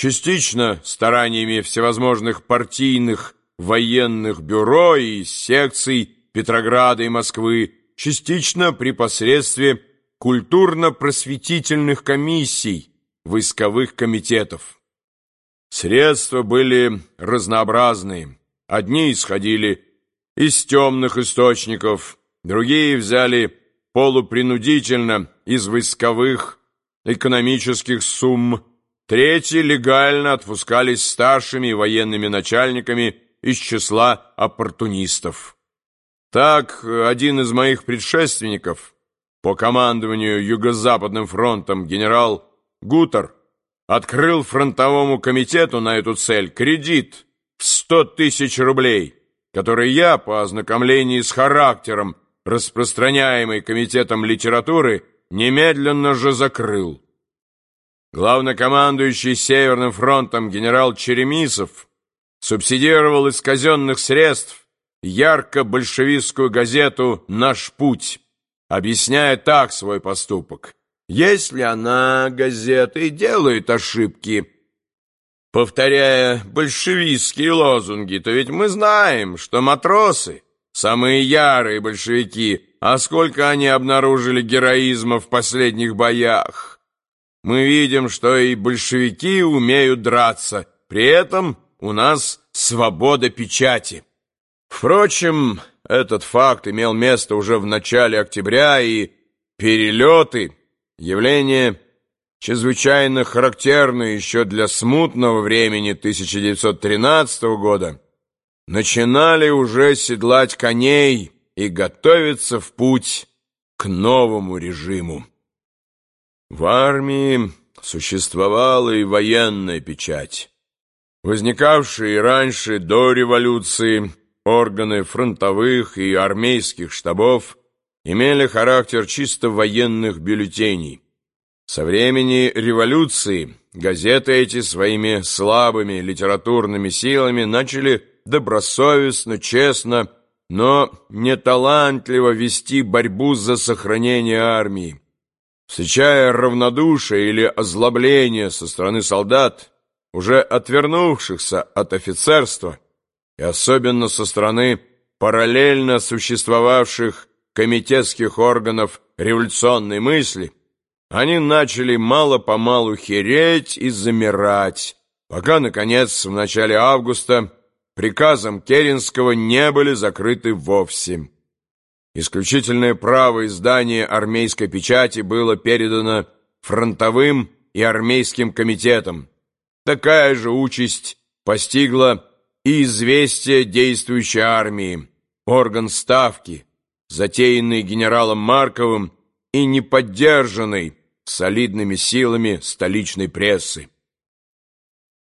частично стараниями всевозможных партийных военных бюро и секций Петрограда и Москвы, частично при посредстве культурно-просветительных комиссий, войсковых комитетов. Средства были разнообразные. Одни исходили из темных источников, другие взяли полупринудительно из войсковых экономических сумм, третьи легально отпускались старшими военными начальниками из числа оппортунистов. Так, один из моих предшественников по командованию Юго-Западным фронтом генерал Гутер открыл фронтовому комитету на эту цель кредит в 100 тысяч рублей, который я, по ознакомлении с характером распространяемой комитетом литературы, немедленно же закрыл. Главнокомандующий Северным фронтом генерал Черемисов субсидировал из казенных средств ярко-большевистскую газету «Наш путь», объясняя так свой поступок. Если она, газета, и делает ошибки, повторяя большевистские лозунги, то ведь мы знаем, что матросы — самые ярые большевики, а сколько они обнаружили героизма в последних боях. Мы видим, что и большевики умеют драться, при этом у нас свобода печати. Впрочем, этот факт имел место уже в начале октября, и перелеты, явление чрезвычайно характерное еще для смутного времени 1913 года, начинали уже седлать коней и готовиться в путь к новому режиму. В армии существовала и военная печать. Возникавшие раньше до революции органы фронтовых и армейских штабов имели характер чисто военных бюллетеней. Со времени революции газеты эти своими слабыми литературными силами начали добросовестно, честно, но неталантливо вести борьбу за сохранение армии. Встречая равнодушие или озлобление со стороны солдат, уже отвернувшихся от офицерства, и особенно со стороны параллельно существовавших комитетских органов революционной мысли, они начали мало-помалу хереть и замирать, пока, наконец, в начале августа приказом Керенского не были закрыты вовсе. Исключительное право издания армейской печати было передано фронтовым и армейским комитетам, Такая же участь постигла и известие действующей армии, орган ставки, затеянный генералом Марковым и не поддержанный солидными силами столичной прессы.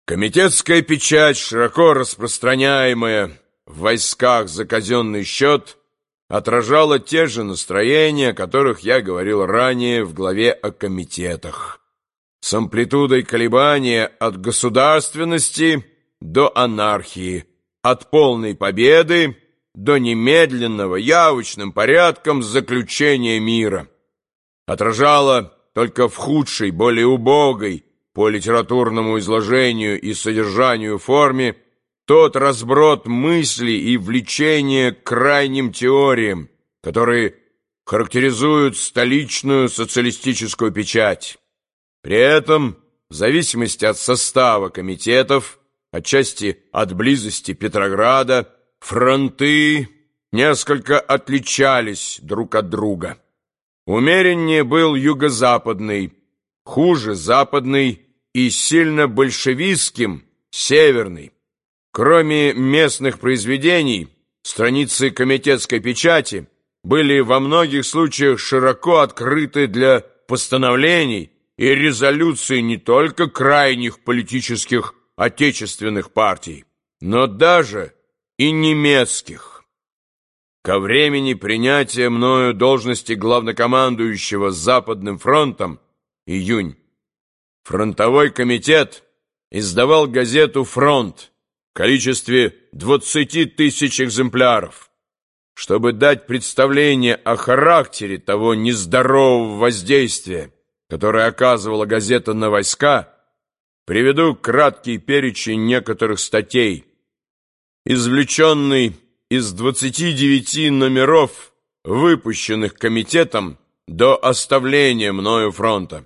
Комитетская печать, широко распространяемая в войсках за казенный счет, отражала те же настроения, о которых я говорил ранее в главе о комитетах с амплитудой колебания от государственности до анархии, от полной победы до немедленного явочным порядком заключения мира. Отражала только в худшей, более убогой по литературному изложению и содержанию форме тот разброд мыслей и влечения к крайним теориям, которые характеризуют столичную социалистическую печать. При этом, в зависимости от состава комитетов, отчасти от близости Петрограда, фронты несколько отличались друг от друга. Умереннее был юго-западный, хуже западный и сильно большевистским северный. Кроме местных произведений, страницы комитетской печати были во многих случаях широко открыты для постановлений, и резолюции не только крайних политических отечественных партий, но даже и немецких. Ко времени принятия мною должности главнокомандующего Западным фронтом, июнь, фронтовой комитет издавал газету «Фронт» количестве 20 тысяч экземпляров, чтобы дать представление о характере того нездорового воздействия, которое оказывала газета на войска, приведу краткий перечень некоторых статей. Извлеченный из 29 номеров, выпущенных комитетом до оставления мною фронта.